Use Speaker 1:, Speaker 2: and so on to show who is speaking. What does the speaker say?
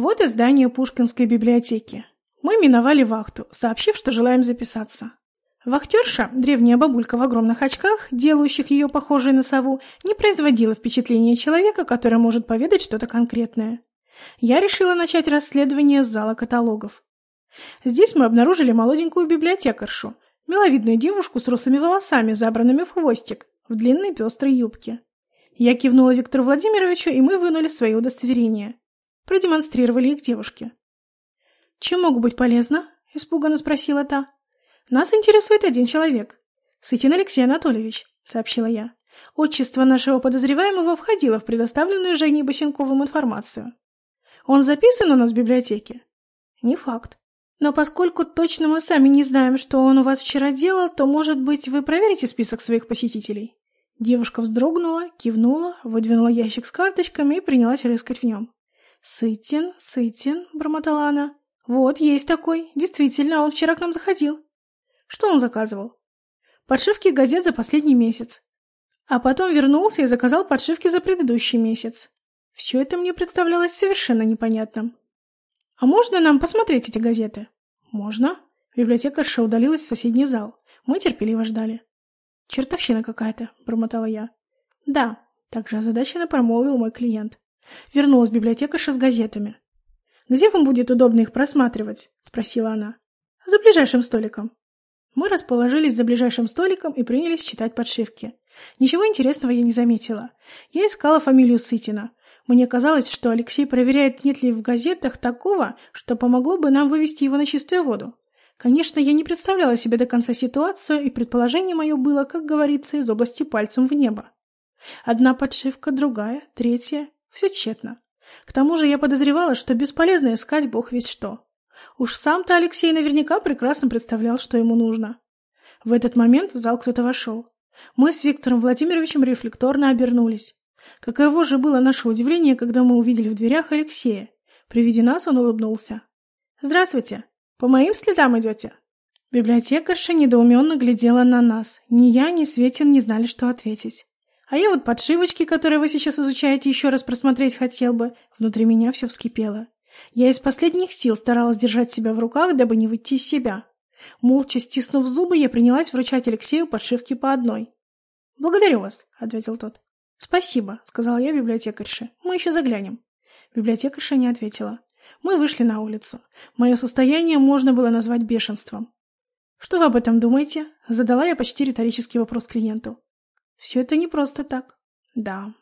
Speaker 1: Вот и здание Пушкинской библиотеки. Мы миновали вахту, сообщив, что желаем записаться. Вахтерша, древняя бабулька в огромных очках, делающих ее похожей на сову, не производила впечатления человека, который может поведать что-то конкретное. Я решила начать расследование с зала каталогов. Здесь мы обнаружили молоденькую библиотекаршу, миловидную девушку с русыми волосами, забранными в хвостик, в длинной пестрой юбке. Я кивнула Виктору Владимировичу, и мы вынули свои удостоверения. Продемонстрировали их девушке. «Чем могу быть полезна?» — испуганно спросила та. «Нас интересует один человек. Сытин Алексей Анатольевич», — сообщила я. Отчество нашего подозреваемого входило в предоставленную Женей Босенковым информацию. Он записан у нас в библиотеке? Не факт. Но поскольку точно мы сами не знаем, что он у вас вчера делал, то, может быть, вы проверите список своих посетителей? Девушка вздрогнула, кивнула, выдвинула ящик с карточками и принялась рыскать в нем. «Сытин, Сытин», — бормотала она. «Вот, есть такой. Действительно, он вчера к нам заходил». «Что он заказывал?» «Подшивки газет за последний месяц. А потом вернулся и заказал подшивки за предыдущий месяц. Все это мне представлялось совершенно непонятным. «А можно нам посмотреть эти газеты?» «Можно». Библиотекарша удалилась в соседний зал. Мы терпеливо ждали. «Чертовщина какая-то», — бормотала я. «Да», — также озадаченно промолвил мой клиент. Вернулась библиотекарша с газетами. «Где вам будет удобно их просматривать?» — спросила она. «За ближайшим столиком». Мы расположились за ближайшим столиком и принялись читать подшивки. Ничего интересного я не заметила. Я искала фамилию Сытина. Мне казалось, что Алексей проверяет, нет ли в газетах такого, что помогло бы нам вывести его на чистую воду. Конечно, я не представляла себе до конца ситуацию, и предположение мое было, как говорится, из области пальцем в небо. Одна подшивка, другая, третья. Все тщетно. К тому же я подозревала, что бесполезно искать бог весь что. Уж сам-то Алексей наверняка прекрасно представлял, что ему нужно. В этот момент в зал кто-то вошел. Мы с Виктором Владимировичем рефлекторно обернулись. Каково же было наше удивление, когда мы увидели в дверях Алексея. При виде нас он улыбнулся. «Здравствуйте!» «По моим следам идете?» Библиотекарша недоуменно глядела на нас. Ни я, ни Светин не знали, что ответить. А я вот подшивочки, которые вы сейчас изучаете, еще раз просмотреть хотел бы. Внутри меня все вскипело. Я из последних сил старалась держать себя в руках, дабы не выйти из себя. Молча стиснув зубы, я принялась вручать Алексею подшивки по одной. «Благодарю вас», — ответил тот. «Спасибо», — сказала я библиотекарше. «Мы еще заглянем». Библиотекарша не ответила. Мы вышли на улицу. Мое состояние можно было назвать бешенством. «Что вы об этом думаете?» — задала я почти риторический вопрос клиенту. «Все это не просто так». «Да,